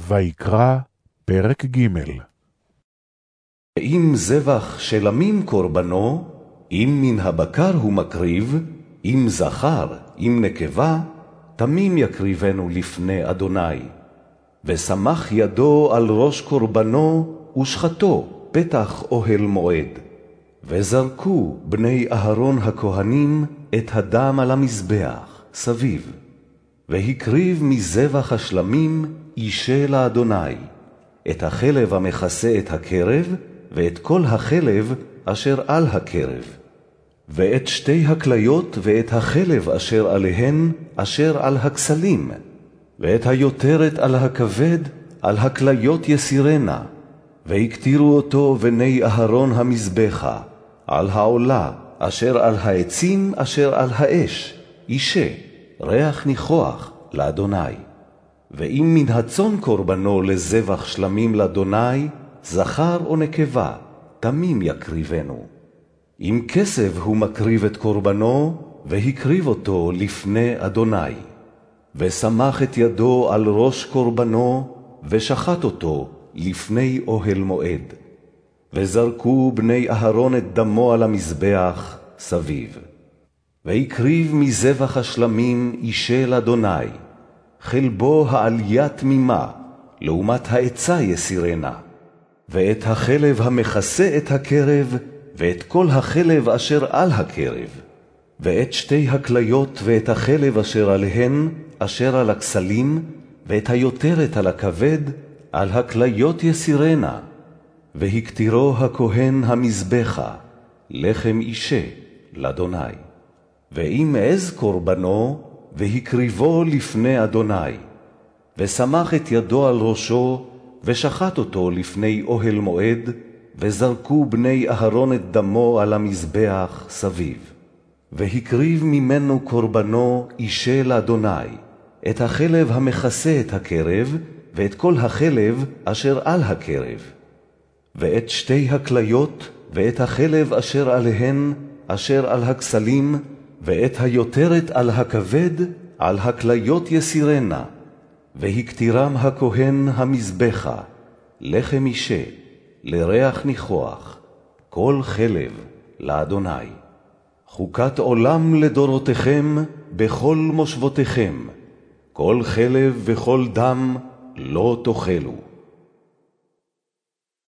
ויקרא, פרק ג' אם זבח של עמים קורבנו, אם מן הבקר הוא מקריב, אם זכר, אם נקבה, תמים יקריבנו לפני אדוני. ושמח ידו על ראש קורבנו, ושחטו פתח אוהל מועד. וזרקו בני אהרון הכהנים את הדם על המזבח, סביב. והקריב מזבח השלמים אישה לאדוני, את החלב המכסה את הקרב, ואת כל החלב אשר על הקרב, ואת שתי הכליות ואת החלב אשר עליהן, אשר על הכסלים, ואת היותרת על הכבד, על הכליות יסירנה, והקטירו אותו בני אהרון המזבחה, על העולה, אשר על העצים, אשר על האש, אישה, ריח ניחוח לאדוני. ואם מן הצאן קורבנו לזבח שלמים לאדוני, זכר או נקבה, תמים יקריבנו. אם כסף הוא מקריב את קורבנו, והקריב אותו לפני אדוני. ושמח את ידו על ראש קורבנו, ושחט אותו לפני אוהל מועד. וזרקו בני אהרון את דמו על המזבח סביב. והקריב מזבח השלמים אישה לאדוני, חלבו העלייה תמימה, לעומת העצה יסירנה, ואת החלב המכסה את הקרב, ואת כל החלב אשר על הקרב, ואת שתי הכליות ואת החלב אשר עליהן, אשר על הכסלים, ואת היותרת על הכבד, על הכליות יסירנה, והקטירו הכהן המזבחה, לחם אישה, לאדוני. ואם עז קורבנו, והקריבו לפני אדוני, ושמח את ידו על ראשו, ושחט אותו לפני אוהל מועד, וזרקו בני אהרון את דמו על המזבח סביב. והקריב ממנו קורבנו אישה לאדוני, את החלב המכסה את הקרב, ואת כל החלב אשר על הקרב, ואת שתי הכליות, ואת החלב אשר עליהן, אשר על הכסלים, ואת היותרת על הכבד, על הכליות יסירנה, והקטירם הכהן המזבחה, לחם אישה, לריח ניחוח, כל חלב לאדוני. חוקת עולם לדורותיכם בכל מושבותיכם, כל חלב וכל דם לא תאכלו.